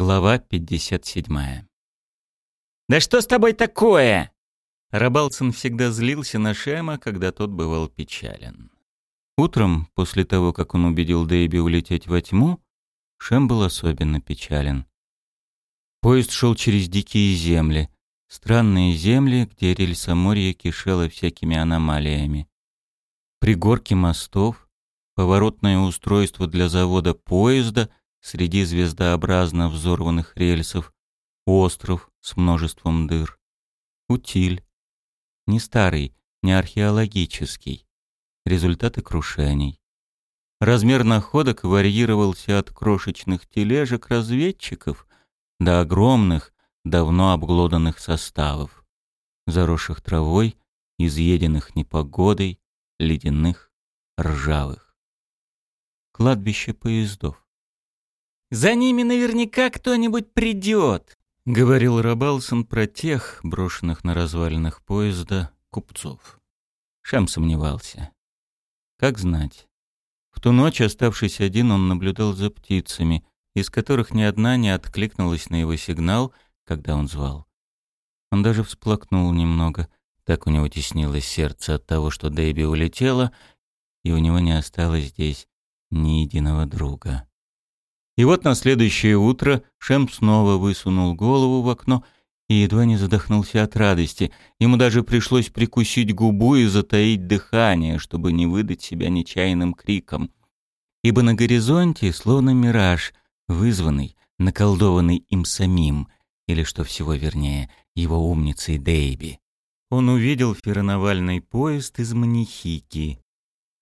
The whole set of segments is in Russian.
Глава 57. «Да что с тобой такое?» Рабалсон всегда злился на Шема, когда тот бывал печален. Утром, после того, как он убедил Дэйби улететь во тьму, Шем был особенно печален. Поезд шел через дикие земли, странные земли, где рельсоморье кишело всякими аномалиями. Пригорки мостов, поворотное устройство для завода поезда — Среди звездообразно взорванных рельсов остров с множеством дыр. Утиль. Не старый, не археологический. Результаты крушений. Размер находок варьировался от крошечных тележек разведчиков до огромных, давно обглоданных составов, заросших травой, изъеденных непогодой, ледяных, ржавых. Кладбище поездов. За ними наверняка кто-нибудь придет», — говорил Рабалсон про тех, брошенных на развалинах поезда, купцов. Шам сомневался. Как знать. В ту ночь, оставшись один, он наблюдал за птицами, из которых ни одна не откликнулась на его сигнал, когда он звал. Он даже всплакнул немного, так у него теснилось сердце от того, что Дэйби улетела, и у него не осталось здесь ни единого друга. И вот на следующее утро Шем снова высунул голову в окно и едва не задохнулся от радости. Ему даже пришлось прикусить губу и затаить дыхание, чтобы не выдать себя нечаянным криком. Ибо на горизонте, словно мираж, вызванный, наколдованный им самим, или, что всего вернее, его умницей Дейби, он увидел фероновальный поезд из Манихики.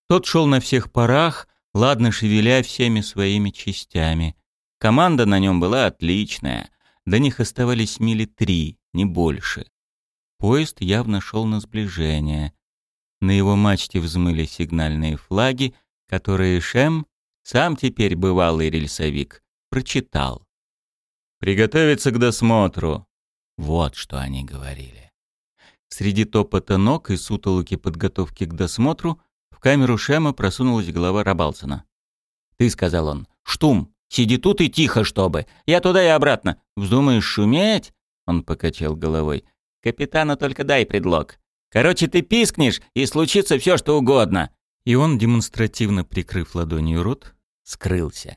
Тот шел на всех парах, ладно шевеля всеми своими частями. Команда на нем была отличная. До них оставались мили три, не больше. Поезд явно шел на сближение. На его мачте взмыли сигнальные флаги, которые Шем, сам теперь бывалый рельсовик, прочитал. «Приготовиться к досмотру». Вот что они говорили. Среди топота ног и сутолоки подготовки к досмотру в камеру Шема просунулась голова Рабалсона. «Ты», — сказал он, — «штум, сиди тут и тихо, чтобы. Я туда и обратно. Вздумаешь шуметь?» Он покачал головой. «Капитану только дай предлог. Короче, ты пискнешь, и случится все, что угодно». И он, демонстративно прикрыв ладонью рот, скрылся.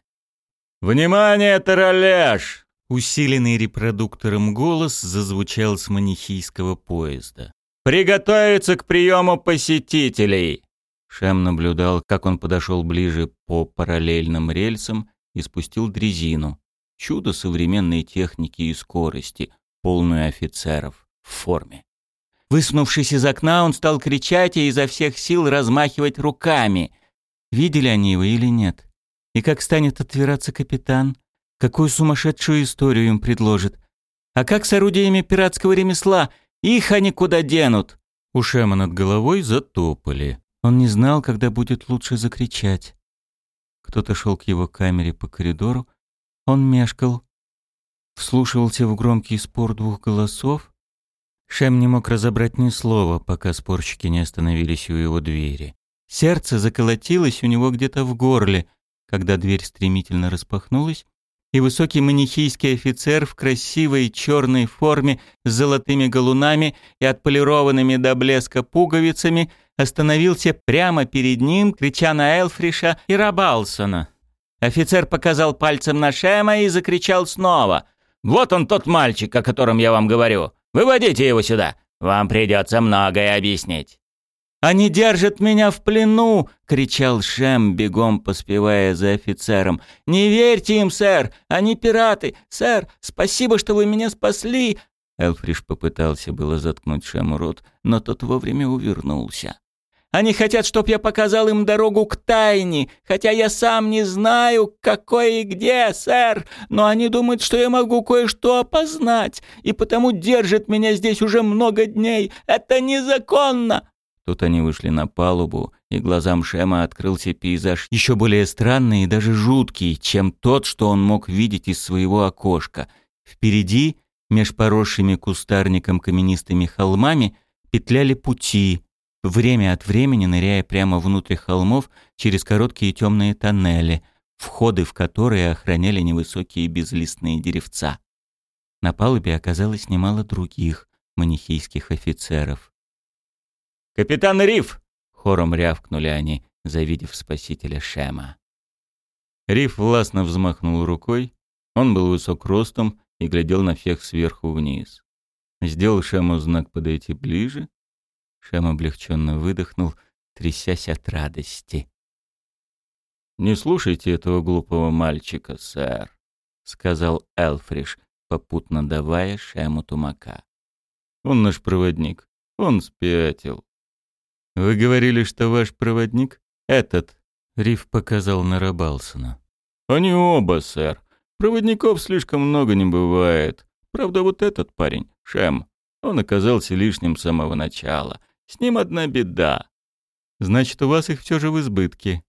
«Внимание, тараляж!» Усиленный репродуктором голос зазвучал с манихийского поезда. «Приготовиться к приему посетителей!» Шем наблюдал, как он подошел ближе по параллельным рельсам и спустил дрезину. Чудо современной техники и скорости, полную офицеров, в форме. Выснувшись из окна, он стал кричать и изо всех сил размахивать руками. Видели они его или нет? И как станет отвираться капитан? Какую сумасшедшую историю им предложит? А как с орудиями пиратского ремесла? Их они куда денут? У Шема над головой затопали. Он не знал, когда будет лучше закричать. Кто-то шел к его камере по коридору. Он мешкал, вслушивался в громкий спор двух голосов. Шем не мог разобрать ни слова, пока спорщики не остановились у его двери. Сердце заколотилось у него где-то в горле, когда дверь стремительно распахнулась, и высокий манихийский офицер в красивой черной форме с золотыми галунами и отполированными до блеска пуговицами остановился прямо перед ним, крича на Элфриша и Рабалсона. Офицер показал пальцем на Шема и закричал снова. «Вот он тот мальчик, о котором я вам говорю. Выводите его сюда. Вам придется многое объяснить». «Они держат меня в плену!» — кричал Шем, бегом поспевая за офицером. «Не верьте им, сэр! Они пираты! Сэр, спасибо, что вы меня спасли!» Элфриш попытался было заткнуть Шему рот, но тот вовремя увернулся. Они хотят, чтоб я показал им дорогу к тайне, хотя я сам не знаю, какой и где, сэр. Но они думают, что я могу кое-что опознать, и потому держат меня здесь уже много дней. Это незаконно!» Тут они вышли на палубу, и глазам Шема открылся пейзаж еще более странный и даже жуткий, чем тот, что он мог видеть из своего окошка. Впереди, меж поросшими кустарником каменистыми холмами, петляли пути, время от времени ныряя прямо внутрь холмов через короткие темные тоннели. входы в которые охраняли невысокие безлистные деревца. На палубе оказалось немало других манихийских офицеров. «Капитан Риф!» — хором рявкнули они, завидев спасителя Шема. Риф властно взмахнул рукой. Он был высок ростом и глядел на всех сверху вниз. Сделал Шему знак подойти ближе. Шем облегченно выдохнул, трясясь от радости. «Не слушайте этого глупого мальчика, сэр», — сказал Элфриш, попутно давая Шему тумака. «Он наш проводник. Он спятил». «Вы говорили, что ваш проводник — этот?» — Риф показал на Рабалсона. «Они оба, сэр. Проводников слишком много не бывает. Правда, вот этот парень, Шем, он оказался лишним с самого начала. С ним одна беда. Значит, у вас их все же в избытке.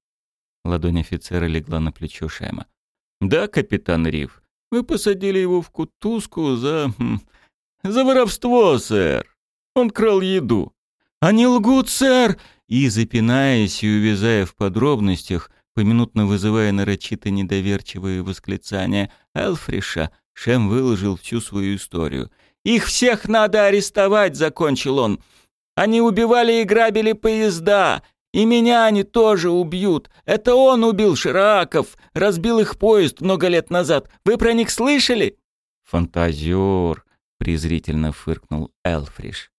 Ладонь офицера легла на плечо Шема. Да, капитан Риф, мы посадили его в кутузку за... Хм, за воровство, сэр. Он крал еду. Они лгут, сэр! И, запинаясь и увязая в подробностях, поминутно вызывая нарочито недоверчивые восклицания Элфриша, Шем выложил всю свою историю. «Их всех надо арестовать», — закончил он. «Они убивали и грабили поезда. И меня они тоже убьют. Это он убил Шираков, разбил их поезд много лет назад. Вы про них слышали?» «Фантазер», — презрительно фыркнул Элфриш.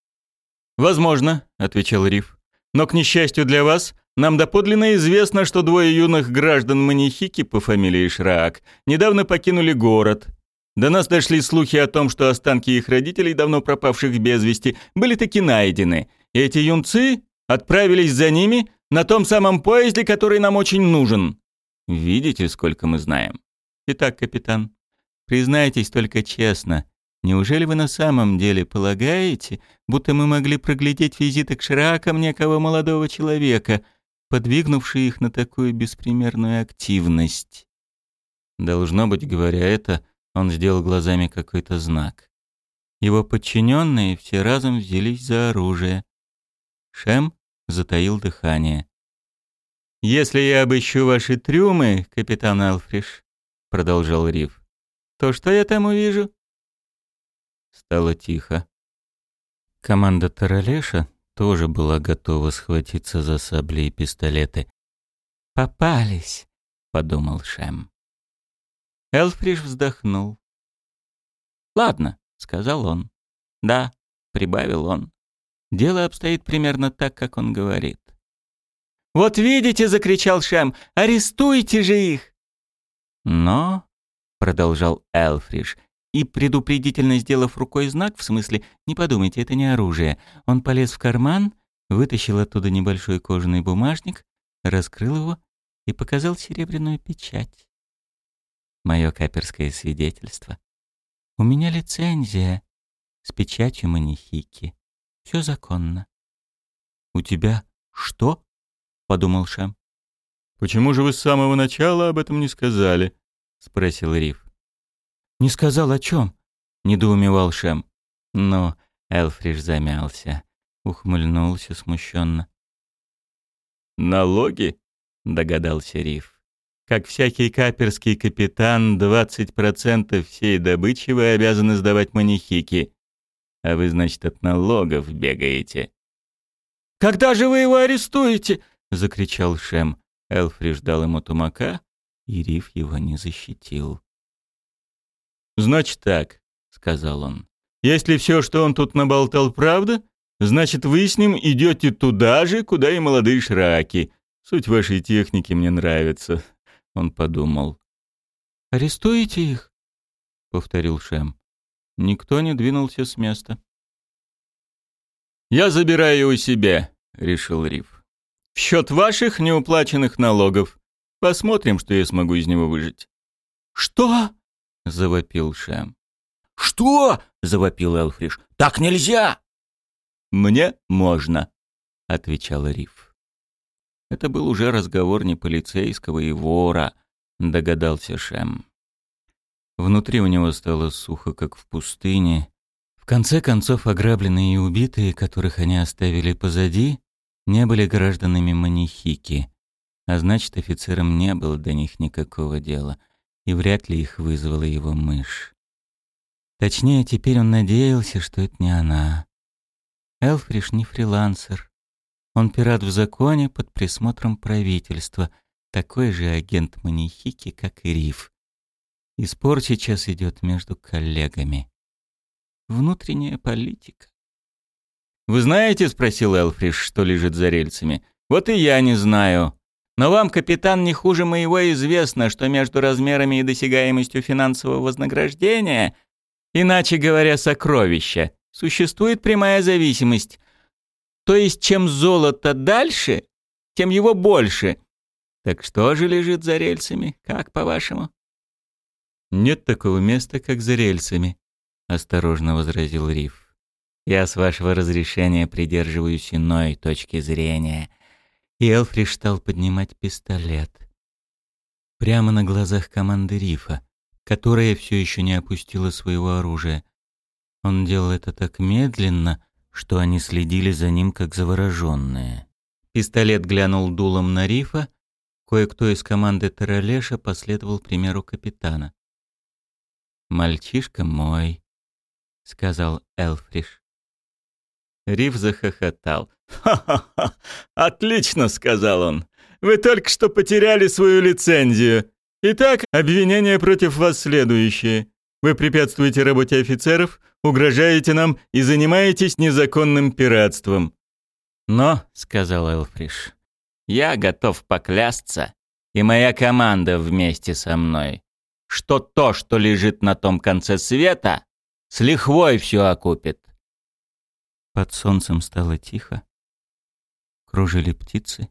«Возможно», — отвечал Риф. «Но, к несчастью для вас, нам доподлинно известно, что двое юных граждан Манихики по фамилии Шраак недавно покинули город. До нас дошли слухи о том, что останки их родителей, давно пропавших без вести, были таки найдены. И эти юнцы отправились за ними на том самом поезде, который нам очень нужен. Видите, сколько мы знаем? Итак, капитан, признайтесь только честно, неужели вы на самом деле полагаете, будто мы могли проглядеть визиты к Шракам некого молодого человека, подвигнувший их на такую беспримерную активность? Должно быть, говоря это, он сделал глазами какой-то знак. Его подчиненные все разом взялись за оружие. Шем затаил дыхание. «Если я обыщу ваши трюмы, капитан Алфриш», — продолжал Риф, — «то что я там увижу?» Стало тихо. Команда Таралеша тоже была готова схватиться за сабли и пистолеты. «Попались», — подумал Шем. Элфриш вздохнул. «Ладно», — сказал он. «Да», — прибавил он. «Дело обстоит примерно так, как он говорит». «Вот видите!» — закричал Шем. «Арестуйте же их!» «Но», — продолжал Элфриш, и, предупредительно сделав рукой знак, в смысле «не подумайте, это не оружие», он полез в карман, вытащил оттуда небольшой кожаный бумажник, раскрыл его и показал серебряную печать мое каперское свидетельство. У меня лицензия с печатью манихики. Все законно. «У тебя что?» — подумал Шам. «Почему же вы с самого начала об этом не сказали?» — спросил Риф. «Не сказал о чем?» — недоумевал Шем. Но Элфриш замялся, ухмыльнулся смущенно. «Налоги?» — догадался Риф. Как всякий каперский капитан, 20% всей добычи вы обязаны сдавать манихики. А вы, значит, от налогов бегаете. «Когда же вы его арестуете?» — закричал Шем. Элфри ждал ему тумака, и Риф его не защитил. «Значит так», — сказал он. «Если все, что он тут наболтал, правда, значит, вы с ним идете туда же, куда и молодые шраки. Суть вашей техники мне нравится. Он подумал. «Арестуете их?» — повторил Шем. Никто не двинулся с места. «Я забираю его себе», — решил Риф. «В счет ваших неуплаченных налогов. Посмотрим, что я смогу из него выжить». «Что?» — завопил Шем. «Что?» — завопил Элфриш. «Так нельзя!» «Мне можно», — отвечал Риф. Это был уже разговор не полицейского и вора, догадался Шем. Внутри у него стало сухо, как в пустыне. В конце концов, ограбленные и убитые, которых они оставили позади, не были гражданами Манихики. А значит, офицерам не было до них никакого дела, и вряд ли их вызвала его мышь. Точнее, теперь он надеялся, что это не она. Элфриш не фрилансер. Он пират в законе под присмотром правительства, такой же агент Манихики, как и Риф. И спор сейчас идет между коллегами. Внутренняя политика. «Вы знаете, — спросил Элфриш, — что лежит за рельсами? Вот и я не знаю. Но вам, капитан, не хуже моего известно, что между размерами и досягаемостью финансового вознаграждения, иначе говоря, сокровища, существует прямая зависимость. То есть, чем золото дальше, тем его больше. Так что же лежит за рельсами, как по-вашему? Нет такого места, как за рельсами, осторожно возразил Риф. Я с вашего разрешения придерживаюсь иной точки зрения — и Элфриш стал поднимать пистолет. Прямо на глазах команды Рифа, которая все еще не опустила своего оружия. Он делал это так медленно, что они следили за ним как завороженные. Пистолет глянул дулом на Рифа, кое-кто из команды Таралеша последовал примеру капитана. «Мальчишка мой», — сказал Элфриш. Риф захохотал. «Ха-ха-ха! Отлично!» — сказал он. «Вы только что потеряли свою лицензию. Итак, обвинение против вас следующее. Вы препятствуете работе офицеров, угрожаете нам и занимаетесь незаконным пиратством». «Но», — сказал Элфриш, — «я готов поклясться, и моя команда вместе со мной, что то, что лежит на том конце света, с лихвой все окупит». Под солнцем стало тихо. Кружили птицы.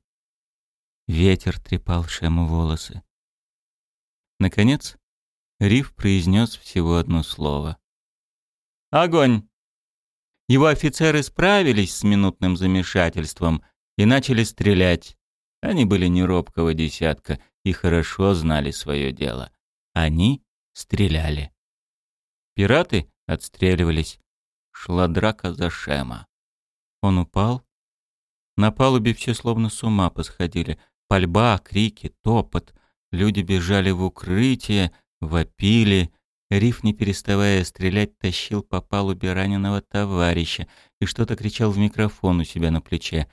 Ветер трепал Шему волосы. Наконец, Риф произнес всего одно слово. «Огонь!» Его офицеры справились с минутным замешательством и начали стрелять. Они были не робкого десятка и хорошо знали свое дело. Они стреляли. Пираты отстреливались. Шла драка за Шема. Он упал. На палубе все словно с ума посходили. Пальба, крики, топот. Люди бежали в укрытие, вопили. Риф, не переставая стрелять, тащил по палубе раненого товарища и что-то кричал в микрофон у себя на плече.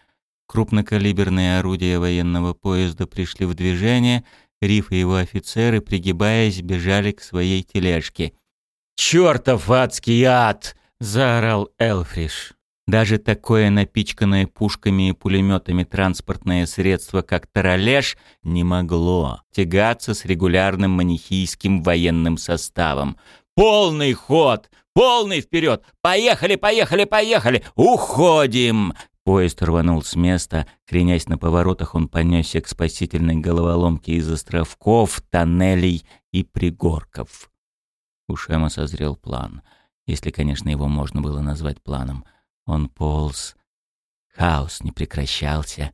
Крупнокалиберные орудия военного поезда пришли в движение. Риф и его офицеры, пригибаясь, бежали к своей тележке. «Чёртов адский ад!» заорал Элфриш. Даже такое напичканное пушками и пулеметами транспортное средство, как Таралеш, не могло тягаться с регулярным манихийским военным составом. «Полный ход! Полный вперед! Поехали, поехали, поехали! Уходим!» Поезд рванул с места, кренясь на поворотах, он понесся к спасительной головоломке из островков, тоннелей и пригорков. У Шема созрел план — если, конечно, его можно было назвать планом. Он полз. Хаос не прекращался.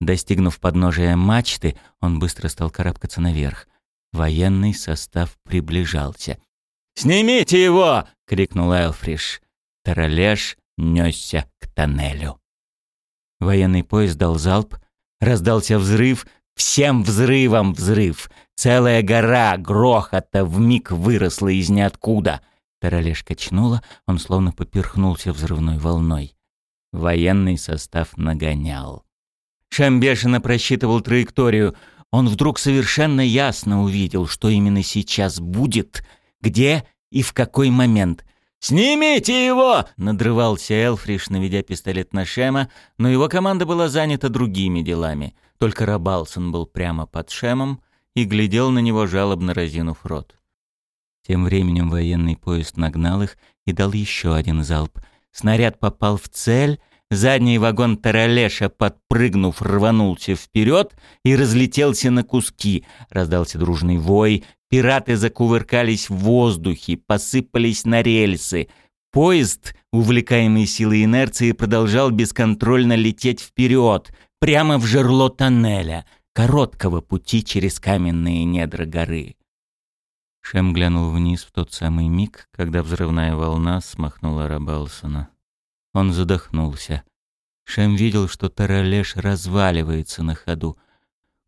Достигнув подножия мачты, он быстро стал карабкаться наверх. Военный состав приближался. «Снимите его!» — крикнул Элфриш. Таралеш несся к тоннелю. Военный поезд дал залп, раздался взрыв, всем взрывом взрыв. Целая гора грохота вмиг выросла из ниоткуда. Таралеш качнула, он словно поперхнулся взрывной волной. Военный состав нагонял. Шем бешено просчитывал траекторию. Он вдруг совершенно ясно увидел, что именно сейчас будет, где и в какой момент. «Снимите его!» — надрывался Элфриш, наведя пистолет на Шема, но его команда была занята другими делами. Только Рабалсон был прямо под Шемом и глядел на него, жалобно разинув рот. Тем временем военный поезд нагнал их и дал еще один залп. Снаряд попал в цель, задний вагон Таралеша, подпрыгнув, рванулся вперед и разлетелся на куски. Раздался дружный вой, пираты закувыркались в воздухе, посыпались на рельсы. Поезд, увлекаемый силой инерции, продолжал бесконтрольно лететь вперед, прямо в жерло тоннеля, короткого пути через каменные недра горы. Шем глянул вниз в тот самый миг, когда взрывная волна смахнула Рабалсона. Он задохнулся. Шем видел, что Таралеш разваливается на ходу.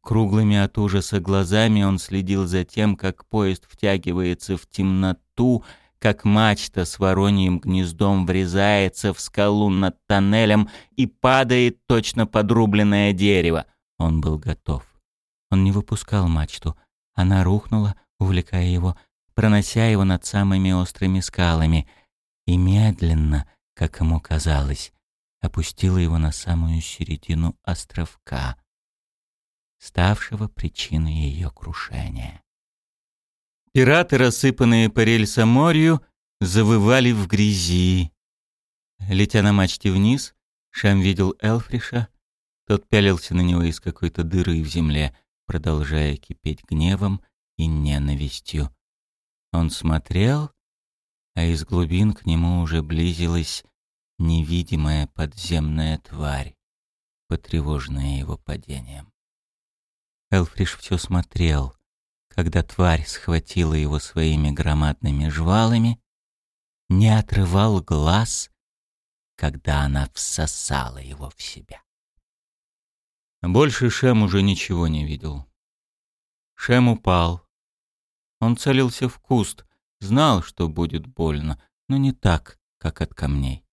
Круглыми от ужаса глазами он следил за тем, как поезд втягивается в темноту, как мачта с вороньим гнездом врезается в скалу над тоннелем и падает точно подрубленное дерево. Он был готов. Он не выпускал мачту. Она рухнула, увлекая его, пронося его над самыми острыми скалами, и медленно, как ему казалось, опустила его на самую середину островка, ставшего причиной ее крушения. Пираты, рассыпанные по рельсам морю, завывали в грязи. Летя на мачте вниз, Шам видел Элфриша. Тот пялился на него из какой-то дыры в земле, продолжая кипеть гневом и ненавистью. Он смотрел, а из глубин к нему уже близилась невидимая подземная тварь, потревоженная его падением. Элфриш все смотрел, когда тварь схватила его своими громадными жвалами, не отрывал глаз, когда она всосала его в себя. Больше Шем уже ничего не видел. Шем упал. Он целился в куст, знал, что будет больно, но не так, как от камней.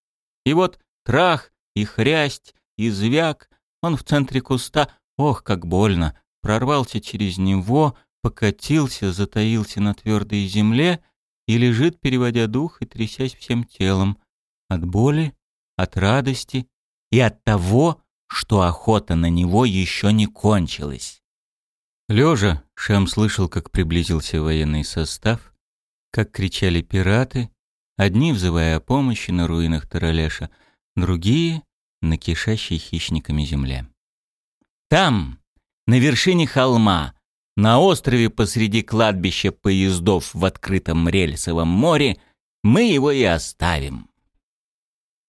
И вот трах, и хрясть, и звяк, он в центре куста, ох, как больно, прорвался через него, покатился, затаился на твердой земле и лежит, переводя дух и трясясь всем телом. От боли, от радости и от того, что охота на него еще не кончилась. Лежа, Шам слышал, как приблизился военный состав, как кричали пираты, одни взывая о помощи на руинах Таралеша, другие — на кишащей хищниками земле. Там, на вершине холма, на острове посреди кладбища поездов в открытом рельсовом море, мы его и оставим.